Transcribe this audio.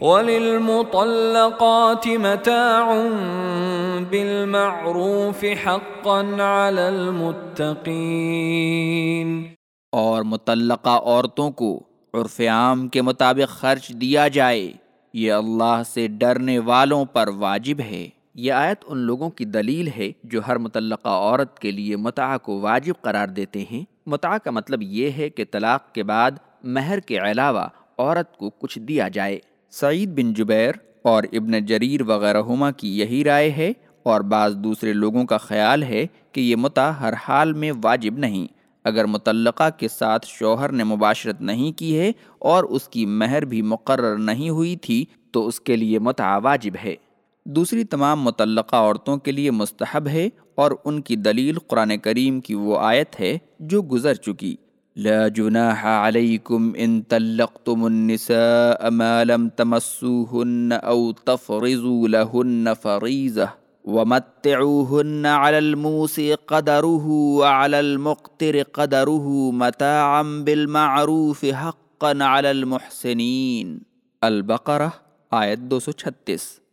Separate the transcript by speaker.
Speaker 1: وَلِلْمُطَلَّقَاتِ مَتَاعٌ بِالْمَعْرُوفِ حَقًّا عَلَى الْمُتَّقِينَ۔
Speaker 2: اور متعلقہ عورتوں کو عرف عام کے مطابق خرچ دیا جائے۔ یہ اللہ سے ڈرنے والوں پر واجب ہے۔ یہ آیت ان لوگوں کی دلیل ہے جو ہر متعلقہ عورت کے لیے متع کو واجب قرار دیتے ہیں۔ متع کا مطلب یہ ہے کہ طلاق کے بعد مہر کے علاوہ عورت کو کچھ دیا جائے۔ سعید بن جبیر اور ابن جریر وغیرہ ہما کی یہی رائے ہے اور بعض دوسرے لوگوں کا خیال ہے کہ یہ متع ہر حال میں واجب نہیں، اگر متعلقہ کے ساتھ شوہر نے مباشرت نہیں کی ہے اور اس کی مہر بھی مقرر نہیں ہوئی تھی، تو اس کے لیے متع واجب ہے۔ دوسری تمام متعلقہ عورتوں کے لیے مستحب ہے اور ان کی دلیل قرآن کریم کی وہ آیت ہے جو گزر چکی۔ لا جناح عليكم إن طلقتم النساء ما لم تمسوهن أو تفرزوا لهن فريزة ومتعوهن على الموسي قدره وعلى المقتر قدره متاعا بالمعروف حقا على المحسنين. البقرة سو چھتیس.